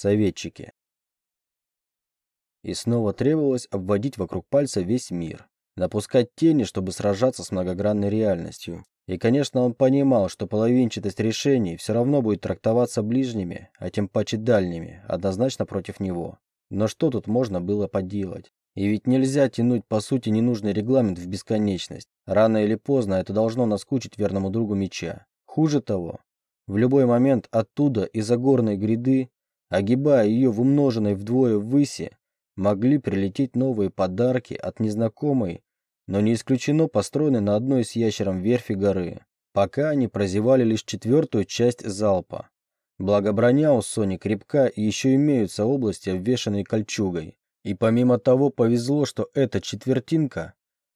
Советчики. И снова требовалось обводить вокруг пальца весь мир, напускать тени, чтобы сражаться с многогранной реальностью. И, конечно, он понимал, что половинчатость решений все равно будет трактоваться ближними, а тем паче дальними, однозначно против него. Но что тут можно было поделать? И ведь нельзя тянуть, по сути, ненужный регламент в бесконечность. Рано или поздно это должно наскучить верному другу меча. Хуже того, в любой момент оттуда, из-за горной гряды, огибая ее в умноженной вдвое ввыси, могли прилететь новые подарки от незнакомой, но не исключено построенной на одной из ящером верфи горы. Пока они прозевали лишь четвертую часть залпа. Благо броня у Сони крепка и еще имеются области, обвешанные кольчугой. И помимо того повезло, что эта четвертинка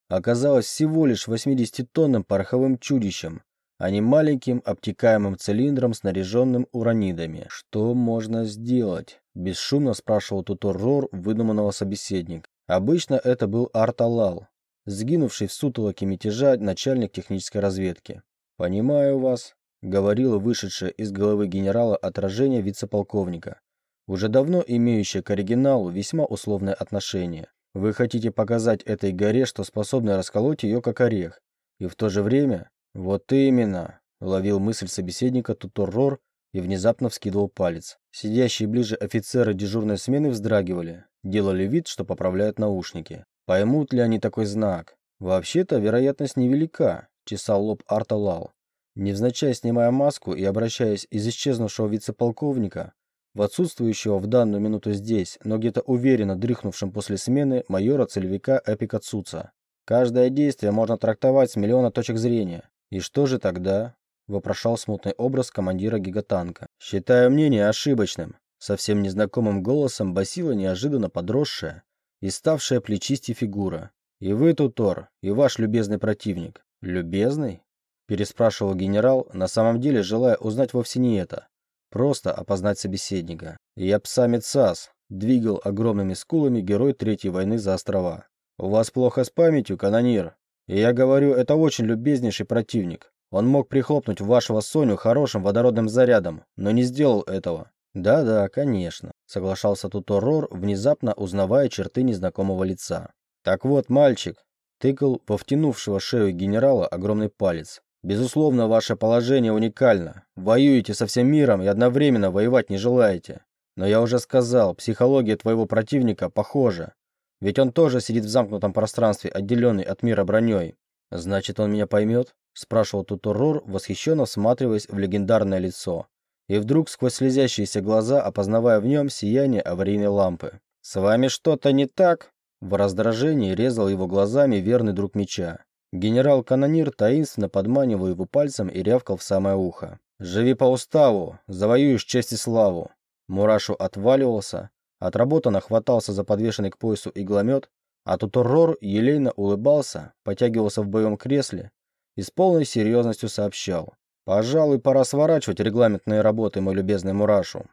оказалась всего лишь 80-тонным пороховым чудищем, а не маленьким обтекаемым цилиндром, снаряженным уранидами. «Что можно сделать?» – бесшумно спрашивал Тутор Рор выдуманного собеседника. Обычно это был Арталал, сгинувший в сутолоке мятежа начальник технической разведки. «Понимаю вас», – говорило вышедшее из головы генерала отражение вице-полковника, уже давно имеющее к оригиналу весьма условное отношение. «Вы хотите показать этой горе, что способны расколоть ее как орех, и в то же время «Вот именно», — ловил мысль собеседника Туторрор и внезапно вскидывал палец. Сидящие ближе офицеры дежурной смены вздрагивали, делали вид, что поправляют наушники. Поймут ли они такой знак? Вообще-то вероятность невелика, чесал лоб Арталал. Невзначай снимая маску и обращаясь из исчезнувшего вице-полковника в отсутствующего в данную минуту здесь, но где-то уверенно дрыхнувшим после смены майора-целевика Эпика Цуца. Каждое действие можно трактовать с миллиона точек зрения. «И что же тогда?» – вопрошал смутный образ командира гигатанка. «Считаю мнение ошибочным», – совсем незнакомым голосом басила неожиданно подросшая и ставшая плечисти фигура. «И вы, Тутор, и ваш любезный противник». «Любезный?» – переспрашивал генерал, на самом деле желая узнать вовсе не это. Просто опознать собеседника. «Я псамец САС», – двигал огромными скулами герой Третьей войны за острова. «У вас плохо с памятью, канонир?» И я говорю, это очень любезнейший противник. Он мог прихлопнуть вашего Соню хорошим водородным зарядом, но не сделал этого. Да-да, конечно, соглашался Туторор, внезапно узнавая черты незнакомого лица. Так вот, мальчик, тыкал во втянувшего шею генерала огромный палец. Безусловно, ваше положение уникально. Воюете со всем миром и одновременно воевать не желаете. Но я уже сказал, психология твоего противника похожа. Ведь он тоже сидит в замкнутом пространстве, отделенный от мира броней. Значит, он меня поймет? Спрашивал Туторор, восхищенно всматриваясь в легендарное лицо. И вдруг сквозь слезящиеся глаза, опознавая в нем сияние аварийной лампы. «С вами что-то не так?» В раздражении резал его глазами верный друг меча. Генерал-канонир таинственно подманивал его пальцем и рявкал в самое ухо. «Живи по уставу, завоюешь честь и славу!» Мурашу отваливался, Отработанно хватался за подвешенный к поясу игломет, а Туторрор елейно улыбался, потягивался в боевом кресле и с полной серьезностью сообщал. «Пожалуй, пора сворачивать регламентные работы, мой любезный Мурашу.